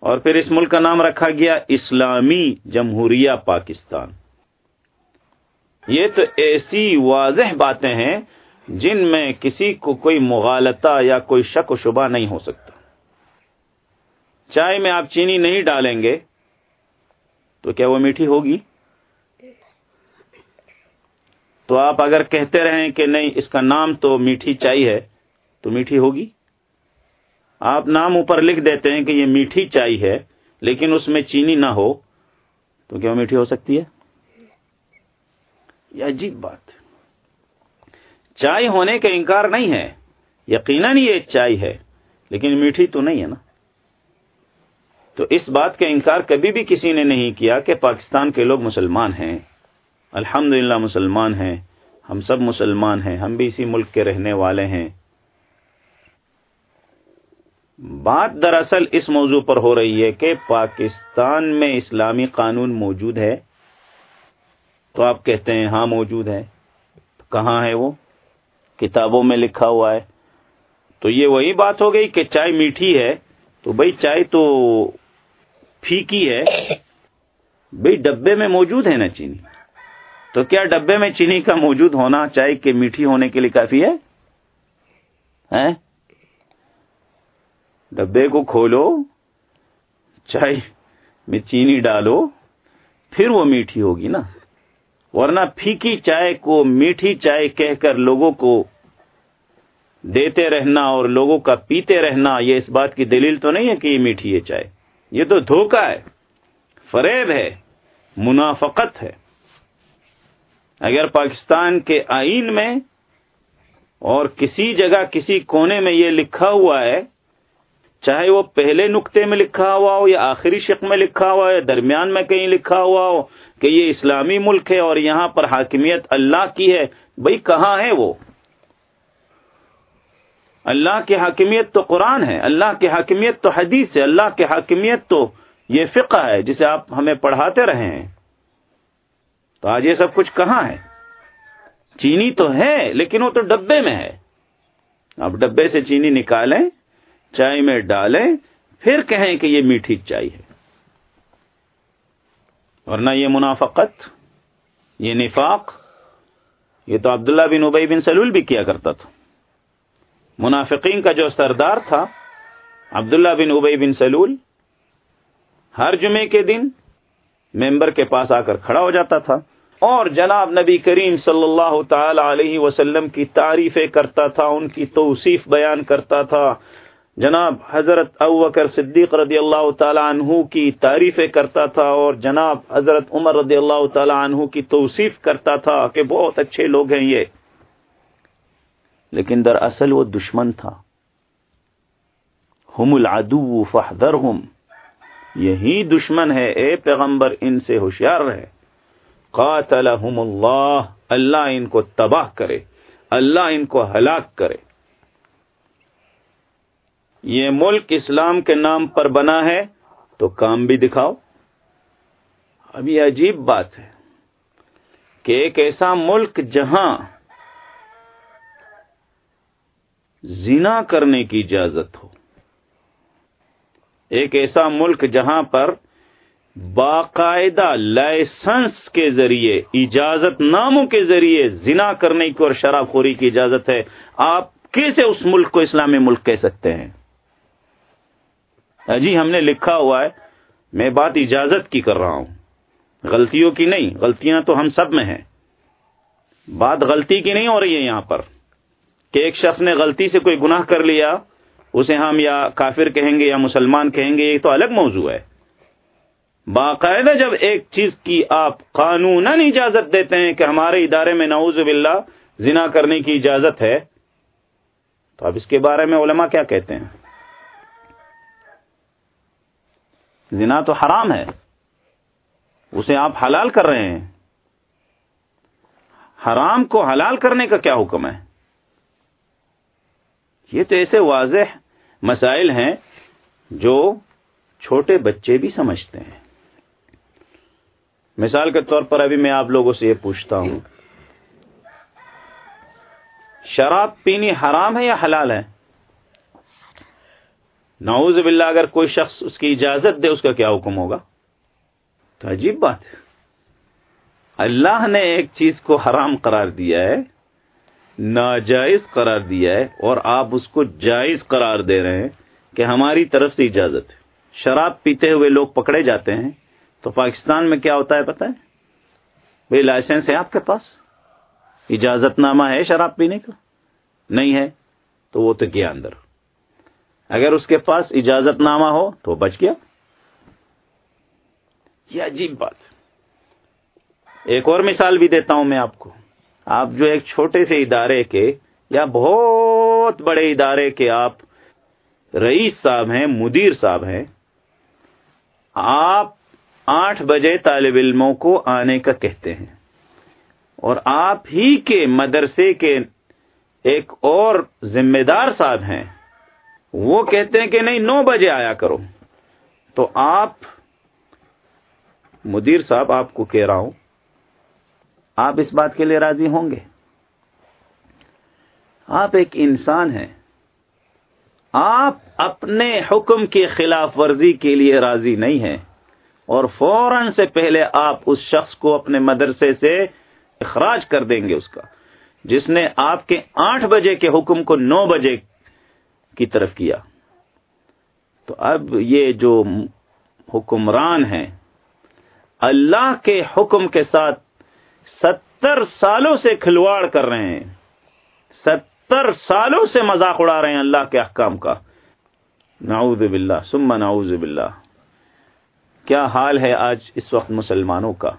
اور پھر اس ملک کا نام رکھا گیا اسلامی جمہوریہ پاکستان۔ یہ تو ایسی واضح باتیں ہیں جن میں کسی کو کوئی مغالطہ یا کوئی شک و شبہ نہیں ہو سکتا۔ چائے میں آپ چینی نہیں ڈالیں گے تو کیا وہ میٹھی ہوگی؟ تو آپ اگر کہتے رہیں کہ نہیں، اس کا نام تو میٹھی چائے ہے، تو میٹھی ہوگی؟ آپ نام اوپر لکھ دیتے ہیں کہ یہ میٹھی چائے ہے، لیکن اس میں چینی نہ ہو، تو کیا میٹھی ہو سکتی ہے؟ یہ عجیب بات چائے ہونے کا انکار نہیں ہے۔ یقیناً یہ چائے ہے، لیکن میٹھی تو نہیں ہے نا۔ تو اس بات کا انکار کبھی بھی کسی نے نہیں کیا کہ پاکستان کے لوگ مسلمان ہیں۔ الحمد مسلمان ہیں، ہم سب مسلمان ہیں، ہم بھی اسی ملک کے رہنے والے ہیں۔ بات دراصل اس موضوع پر ہو رہی ہے کہ پاکستان میں اسلامی قانون موجود ہے تو آپ کہتے ہیں ہاں موجود ہے کہاں ہے وہ؟ کتابوں میں لکھا ہوا ہے۔ تو یہ وہی بات ہو گئی کہ چائے میٹھی ہے۔ تو بھائی چائے تو پھیکی ہے۔ بھائی ڈبے میں موجود ہے نا چینی؟ تو کیا ڈبے میں چینی کا موجود ہونا چائے کہ میٹھی ہونے کے لیے کافی ہے؟ ڈبے کو کھولو، چائے میں چینی ڈالو، پھر وہ میٹھی ہوگی نا۔ ورنہ پھیکی چائے کو میٹھی چائے کہہ کر لوگوں کو دیتے رہنا اور لوگوں کا پیتے رہنا، یہ اس بات کی دلیل تو نہیں ہے کہ یہ میٹھی ہے چائے۔ یہ تو دھوکہ ہے، فریب ہے، منافقت ہے۔ اگر پاکستان کے آئین میں اور کسی جگہ کسی کونے میں یہ لکھا ہوا ہے چاہے وہ پہلے نقطے میں لکھا ہوا ہو یا آخری شک میں لکھا ہوا ہے درمیان میں کہیں لکھا ہوا ہو کہ یہ اسلامی ملک ہے اور یہاں پر حاکمیت اللہ کی ہے بھائی کہاں ہے وہ؟ اللہ کی حاکمیت تو قرآن ہے، اللہ کی حاکمیت تو حدیث ہے، اللہ کی حاکمیت تو یہ فقہ ہے، جسے آپ ہمیں پڑھاتے رہے ہیں۔ تو آج یہ سب کچھ کہاں ہے؟ چینی تو ہے، لیکن وہ تو ڈبے میں ہے۔ اب ڈبے سے چینی نکالیں۔ چائے میں ڈالیں، پھر کہیں کہ یہ میٹھی چائے ہے۔ ورنہ یہ منافقت، یہ نفاق، یہ تو عبداللہ بن ابئی بن سلول بھی کیا کرتا تھا۔ منافقین کا جو سردار تھا، عبداللہ بن ابئی بن سلول، ہر جمعے کے دن ممبر کے پاس آ کر کھڑا ہو جاتا تھا اور جناب نبی کریم صلی اللہ تعالی علیہ وسلم کی تعریفیں کرتا تھا، ان کی توصیف بیان کرتا تھا۔ جناب حضرت اوکر صدیق رضی اللہ تعالی عنہ کی تعریفیں کرتا تھا اور جناب حضرت عمر رضی اللہ تعالی عنہ کی توصیف کرتا تھا کہ بہت اچھے لوگ ہیں یہ۔ لیکن دراصل وہ دشمن تھا۔ ہم العدو فحذرہم یہی دشمن ہے، اے پیغمبر، ان سے ہوشیار رہے۔ قاتلہم اللہ۔ اللہ ان کو تباہ کرے۔ اللہ ان کو ہلاک کرے۔ یہ ملک اسلام کے نام پر بنا ہے تو کام بھی دکھاؤ۔ اب یہ عجیب بات ہے کہ ایک ایسا ملک جہاں زنا کرنے کی اجازت ہو، ایک ایسا ملک جہاں پر باقاعدہ لائسنس کے ذریعے، اجازت ناموں کے ذریعے زنا کرنے کی اور شراب خوری کی اجازت ہے۔ آپ کیسے اس ملک کو اسلامی ملک کہہ سکتے ہیں؟ ہاں جی ہم نے لکھا ہوا ہے، میں بات اجازت کی کر رہا ہوں۔ غلطیوں کی نہیں، غلطیاں تو ہم سب میں ہیں۔ بات غلطی کی نہیں ہو رہی ہے یہاں پر۔ کہ ایک شخص نے غلطی سے کوئی گناہ کر لیا، اسے ہم یا کافر کہیں گے یا مسلمان کہیں گے، یہ تو الگ موضوع ہے۔ باقاعدہ جب ایک چیز کی آپ قانون اجازت دیتے ہیں کہ ہمارے ادارے میں نعوذ باللہ زنا کرنے کی اجازت ہے، تو اب اس کے بارے میں علماء کیا کہتے ہیں؟ زنا تو حرام ہے۔ اسے آپ حلال کر رہے ہیں۔ حرام کو حلال کرنے کا کیا حکم ہے؟ یہ تو ایسے واضح مسائل ہیں جو چھوٹے بچے بھی سمجھتے ہیں۔ مثال کے طور پر ابھی میں آپ لوگوں سے یہ پوچھتا ہوں۔ شراب پینی حرام ہے یا حلال ہے؟ نعوذ باللہ، اگر کوئی شخص اس کی اجازت دے، اس کا کیا حکم ہوگا؟ تو عجیب بات ہے۔ اللہ نے ایک چیز کو حرام قرار دیا ہے، ناجائز قرار دیا ہے، اور آپ اس کو جائز قرار دے رہے ہیں کہ ہماری طرف سے اجازت ہے۔ شراب پیتے ہوئے لوگ پکڑے جاتے ہیں، تو پاکستان میں کیا ہوتا ہے پتہ ہے؟ بھائی، لائسنس ہے آپ کے پاس؟ اجازت نامہ ہے شراب پینے کا؟ نہیں ہے، تو وہ تو کیا اندر۔ اگر اس کے پاس اجازت نامہ ہو تو بچ گیا۔ یہ عجیب بات۔ ایک اور مثال بھی دیتا ہوں میں آپ کو۔ آپ جو ایک چھوٹے سے ادارے کے یا بہت بڑے ادارے کے آپ رئیس صاحب ہیں، مدیر صاحب ہیں، آپ آٹھ بجے طالب علموں کو آنے کا کہتے ہیں۔ اور آپ ہی کے مدرسے کے ایک اور ذمہ دار صاحب ہیں۔ وہ کہتے ہیں کہ نہیں، نو بجے آیا کرو۔ تو آپ، مدیر صاحب آپ کو کہہ رہا ہوں، آپ اس بات کے لیے راضی ہوں گے۔ آپ ایک انسان ہیں۔ آپ اپنے حکم کی خلاف ورزی کے لیے راضی نہیں ہیں۔ اور فوراً سے پہلے آپ اس شخص کو اپنے مدرسے سے اخراج کر دیں گے اس کا، جس نے آپ کے آٹھ بجے کے حکم کو نو بجے کی طرف کیا۔ تو اب یہ جو حکمران ہیں، اللہ کے حکم کے ساتھ ستر سالوں سے کھلواڑ کر رہے ہیں۔ ستر سالوں سے مذاق اڑا رہے ہیں اللہ کے احکام کا۔ نعوذ باللہ، ثم نعوذ باللہ۔ کیا حال ہے آج اس وقت مسلمانوں کا؟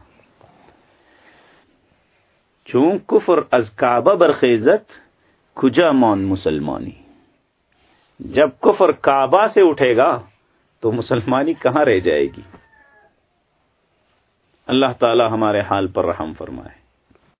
چون کفر از کعبہ برخیزت کھجا مون مسلمانی؟ جب کفر کعبہ سے اٹھے گا تو مسلمانی کہاں رہ جائے گی؟ اللہ تعالی ہمارے حال پر رحم فرمائے۔